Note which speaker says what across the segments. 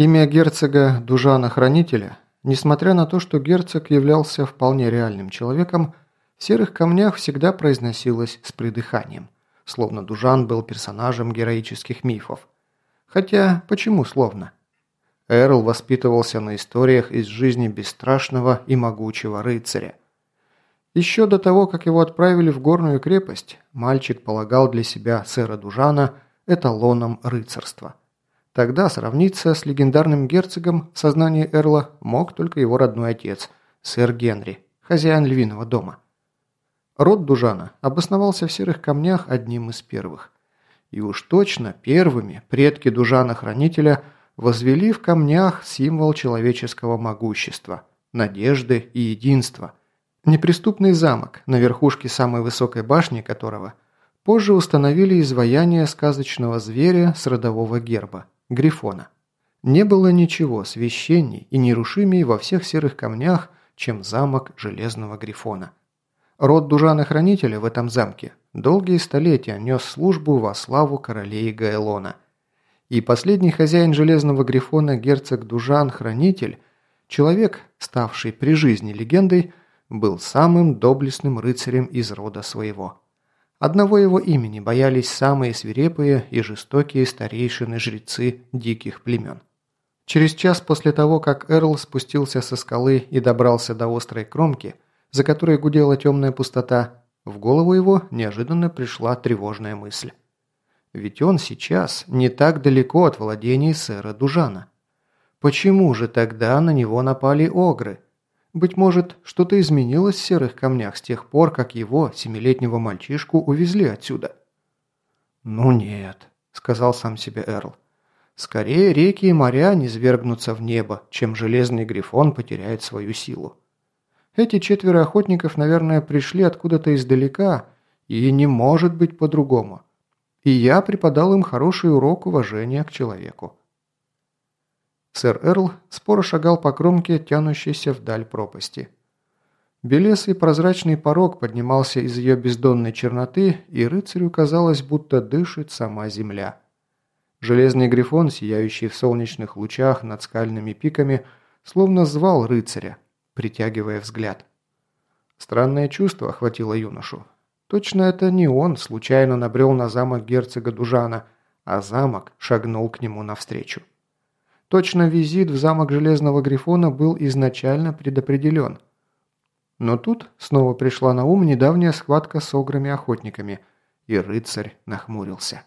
Speaker 1: Имя герцога Дужана-хранителя, несмотря на то, что герцог являлся вполне реальным человеком, в серых камнях всегда произносилось с придыханием, словно Дужан был персонажем героических мифов. Хотя, почему словно? Эрл воспитывался на историях из жизни бесстрашного и могучего рыцаря. Еще до того, как его отправили в горную крепость, мальчик полагал для себя сэра Дужана эталоном рыцарства. Тогда сравниться с легендарным герцогом в сознании Эрла мог только его родной отец, сэр Генри, хозяин львиного дома. Род Дужана обосновался в серых камнях одним из первых. И уж точно первыми предки Дужана-хранителя возвели в камнях символ человеческого могущества, надежды и единства. Неприступный замок, на верхушке самой высокой башни которого позже установили изваяние сказочного зверя с родового герба – Грифона. Не было ничего священней и нерушимей во всех серых камнях, чем замок Железного Грифона. Род Дужана-Хранителя в этом замке долгие столетия нес службу во славу королей Гаэлона. И последний хозяин Железного Грифона, герцог Дужан-Хранитель, человек, ставший при жизни легендой, был самым доблестным рыцарем из рода своего. Одного его имени боялись самые свирепые и жестокие старейшины-жрецы диких племен. Через час после того, как Эрл спустился со скалы и добрался до острой кромки, за которой гудела темная пустота, в голову его неожиданно пришла тревожная мысль. Ведь он сейчас не так далеко от владений сэра Дужана. Почему же тогда на него напали огры – быть может, что-то изменилось в серых камнях с тех пор, как его, семилетнего мальчишку, увезли отсюда. «Ну нет», — сказал сам себе Эрл. «Скорее реки и моря не свергнутся в небо, чем железный грифон потеряет свою силу. Эти четверо охотников, наверное, пришли откуда-то издалека, и не может быть по-другому. И я преподал им хороший урок уважения к человеку. Сэр Эрл споро шагал по кромке, тянущейся вдаль пропасти. Белесый прозрачный порог поднимался из ее бездонной черноты, и рыцарю казалось, будто дышит сама земля. Железный грифон, сияющий в солнечных лучах над скальными пиками, словно звал рыцаря, притягивая взгляд. Странное чувство охватило юношу. Точно это не он случайно набрел на замок герцога Дужана, а замок шагнул к нему навстречу. Точно визит в замок Железного Грифона был изначально предопределен. Но тут снова пришла на ум недавняя схватка с ограми-охотниками, и рыцарь нахмурился.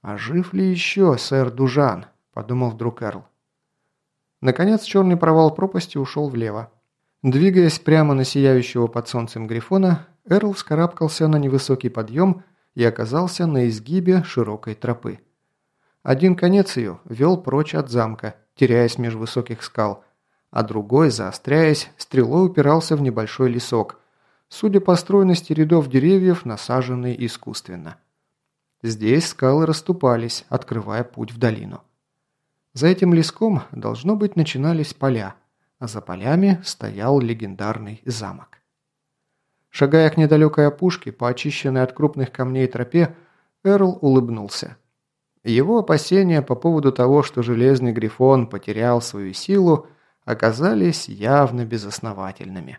Speaker 1: «А жив ли еще сэр Дужан?» – подумал вдруг Эрл. Наконец черный провал пропасти ушел влево. Двигаясь прямо на сияющего под солнцем Грифона, Эрл вскарабкался на невысокий подъем и оказался на изгибе широкой тропы. Один конец ее вел прочь от замка, теряясь меж высоких скал, а другой, заостряясь, стрелой упирался в небольшой лесок, судя по стройности рядов деревьев, насаженный искусственно. Здесь скалы расступались, открывая путь в долину. За этим леском, должно быть, начинались поля, а за полями стоял легендарный замок. Шагая к недалекой опушке, по очищенной от крупных камней тропе, Эрл улыбнулся. Его опасения по поводу того, что Железный Грифон потерял свою силу, оказались явно безосновательными.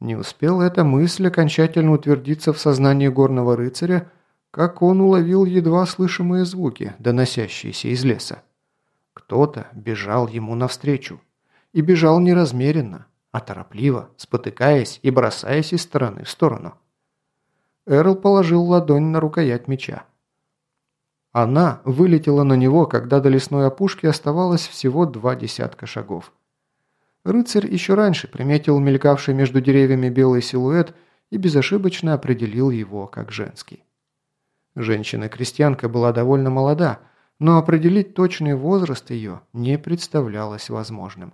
Speaker 1: Не успела эта мысль окончательно утвердиться в сознании горного рыцаря, как он уловил едва слышимые звуки, доносящиеся из леса. Кто-то бежал ему навстречу. И бежал не размеренно, а торопливо, спотыкаясь и бросаясь из стороны в сторону. Эрл положил ладонь на рукоять меча. Она вылетела на него, когда до лесной опушки оставалось всего два десятка шагов. Рыцарь еще раньше приметил мелькавший между деревьями белый силуэт и безошибочно определил его как женский. Женщина-крестьянка была довольно молода, но определить точный возраст ее не представлялось возможным.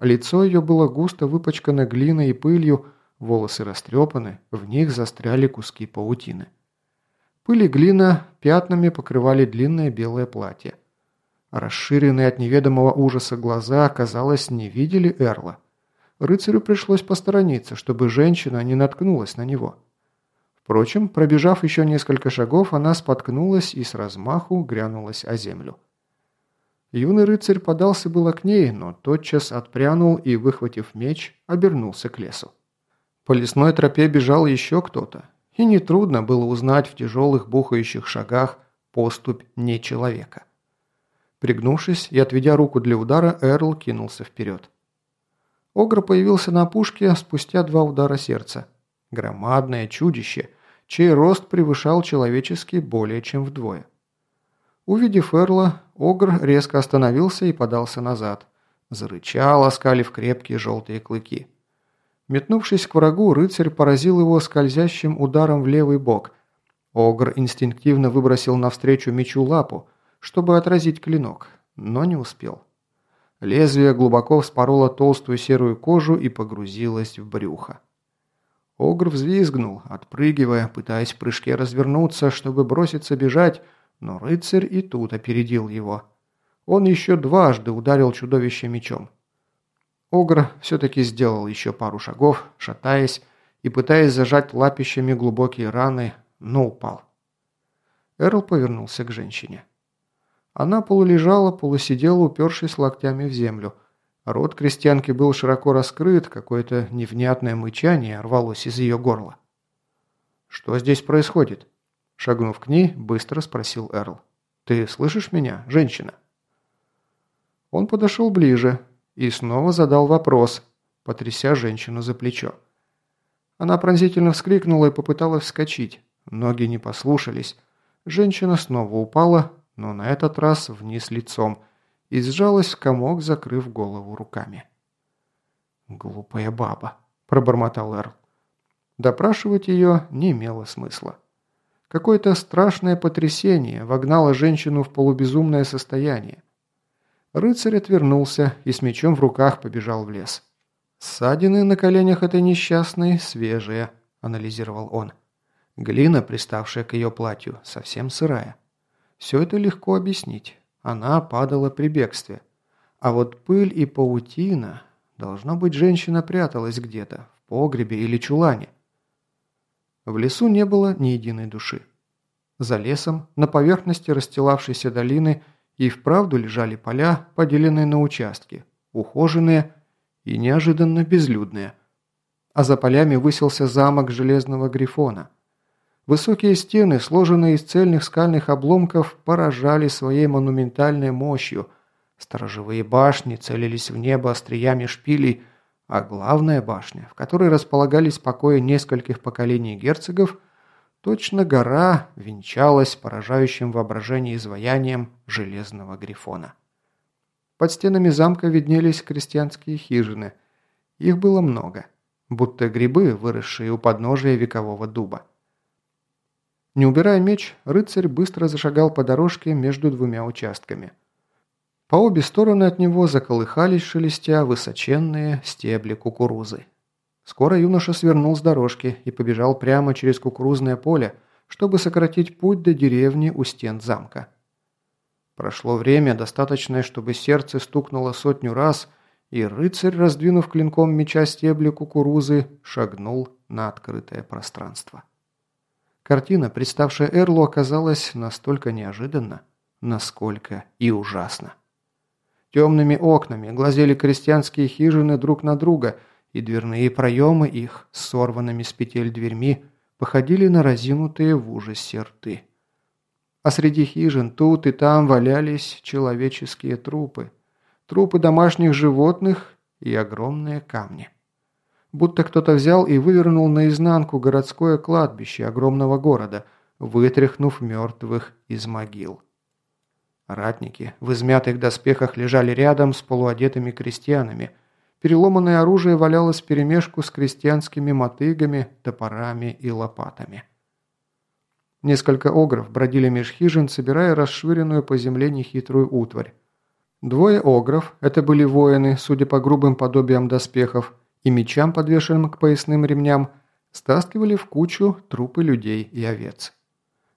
Speaker 1: Лицо ее было густо выпачкано глиной и пылью, волосы растрепаны, в них застряли куски паутины. Пыль и глина пятнами покрывали длинное белое платье. Расширенные от неведомого ужаса глаза, казалось, не видели Эрла. Рыцарю пришлось посторониться, чтобы женщина не наткнулась на него. Впрочем, пробежав еще несколько шагов, она споткнулась и с размаху грянулась о землю. Юный рыцарь подался было к ней, но тотчас отпрянул и, выхватив меч, обернулся к лесу. По лесной тропе бежал еще кто-то, и нетрудно было узнать в тяжелых бухающих шагах поступь не человека. Пригнувшись и отведя руку для удара, Эрл кинулся вперед. Огр появился на опушке спустя два удара сердца. Громадное чудище, чей рост превышал человеческий более чем вдвое. Увидев Эрла, Огр резко остановился и подался назад. Зарычал, оскалив крепкие желтые клыки. Метнувшись к врагу, рыцарь поразил его скользящим ударом в левый бок. Огр инстинктивно выбросил навстречу мечу лапу, чтобы отразить клинок, но не успел. Лезвие глубоко вспороло толстую серую кожу и погрузилось в брюхо. Огр взвизгнул, отпрыгивая, пытаясь в прыжке развернуться, чтобы броситься бежать, но рыцарь и тут опередил его. Он еще дважды ударил чудовище мечом. Огр все-таки сделал еще пару шагов, шатаясь и пытаясь зажать лапищами глубокие раны, но упал. Эрл повернулся к женщине. Она полулежала, полусидела, упершись локтями в землю. Рот крестьянки был широко раскрыт, какое-то невнятное мычание рвалось из ее горла. «Что здесь происходит?» Шагнув к ней, быстро спросил Эрл. «Ты слышишь меня, женщина?» Он подошел ближе и снова задал вопрос, потряся женщину за плечо. Она пронзительно вскрикнула и попыталась вскочить. Ноги не послушались. Женщина снова упала, но на этот раз вниз лицом, и сжалась в комок, закрыв голову руками. «Глупая баба», – пробормотал Эрл. Допрашивать ее не имело смысла. Какое-то страшное потрясение вогнало женщину в полубезумное состояние. Рыцарь отвернулся и с мечом в руках побежал в лес. «Ссадины на коленях этой несчастной свежие», – анализировал он. Глина, приставшая к ее платью, совсем сырая. Все это легко объяснить. Она падала при бегстве. А вот пыль и паутина... Должно быть, женщина пряталась где-то, в погребе или чулане. В лесу не было ни единой души. За лесом, на поверхности расстилавшейся долины, и вправду лежали поля, поделенные на участки, ухоженные и неожиданно безлюдные. А за полями высился замок Железного Грифона. Высокие стены, сложенные из цельных скальных обломков, поражали своей монументальной мощью. Сторожевые башни целились в небо остриями шпилей – а главная башня, в которой располагались покои нескольких поколений герцогов, точно гора венчалась поражающим воображение изваянием железного грифона. Под стенами замка виднелись крестьянские хижины. Их было много, будто грибы, выросшие у подножия векового дуба. Не убирая меч, рыцарь быстро зашагал по дорожке между двумя участками – по обе стороны от него заколыхались шелестя высоченные стебли кукурузы. Скоро юноша свернул с дорожки и побежал прямо через кукурузное поле, чтобы сократить путь до деревни у стен замка. Прошло время, достаточное, чтобы сердце стукнуло сотню раз, и рыцарь, раздвинув клинком меча стебли кукурузы, шагнул на открытое пространство. Картина, представшая Эрлу, оказалась настолько неожиданна, насколько и ужасна. Темными окнами глазели крестьянские хижины друг на друга, и дверные проемы их сорванными с петель дверьми походили на разинутые в ужасе рты. А среди хижин тут и там валялись человеческие трупы, трупы домашних животных и огромные камни. Будто кто-то взял и вывернул наизнанку городское кладбище огромного города, вытряхнув мертвых из могил. Ратники в измятых доспехах лежали рядом с полуодетыми крестьянами. Переломанное оружие валялось вперемешку с крестьянскими мотыгами, топорами и лопатами. Несколько огров бродили меж хижин, собирая расшвыренную по земле нехитрую утварь. Двое огров, это были воины, судя по грубым подобиям доспехов, и мечам, подвешенным к поясным ремням, стаскивали в кучу трупы людей и овец.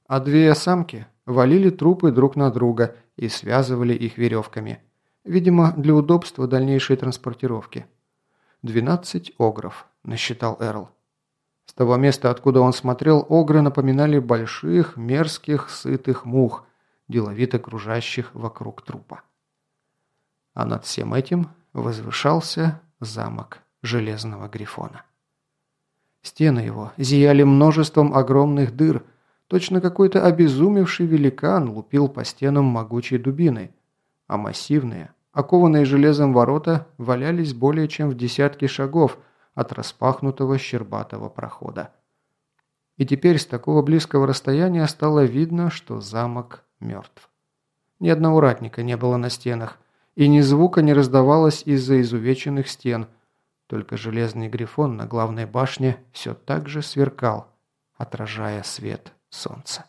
Speaker 1: А две самки, валили трупы друг на друга и связывали их веревками. Видимо, для удобства дальнейшей транспортировки. «Двенадцать огров», – насчитал Эрл. С того места, откуда он смотрел, огры напоминали больших, мерзких, сытых мух, деловито кружащих вокруг трупа. А над всем этим возвышался замок Железного Грифона. Стены его зияли множеством огромных дыр, точно какой-то обезумевший великан лупил по стенам могучей дубиной, а массивные, окованные железом ворота валялись более чем в десятки шагов от распахнутого щербатого прохода. И теперь с такого близкого расстояния стало видно, что замок мертв. Ни одного ратника не было на стенах, и ни звука не раздавалось из-за изувеченных стен, только железный грифон на главной башне все так же сверкал, отражая свет солнца.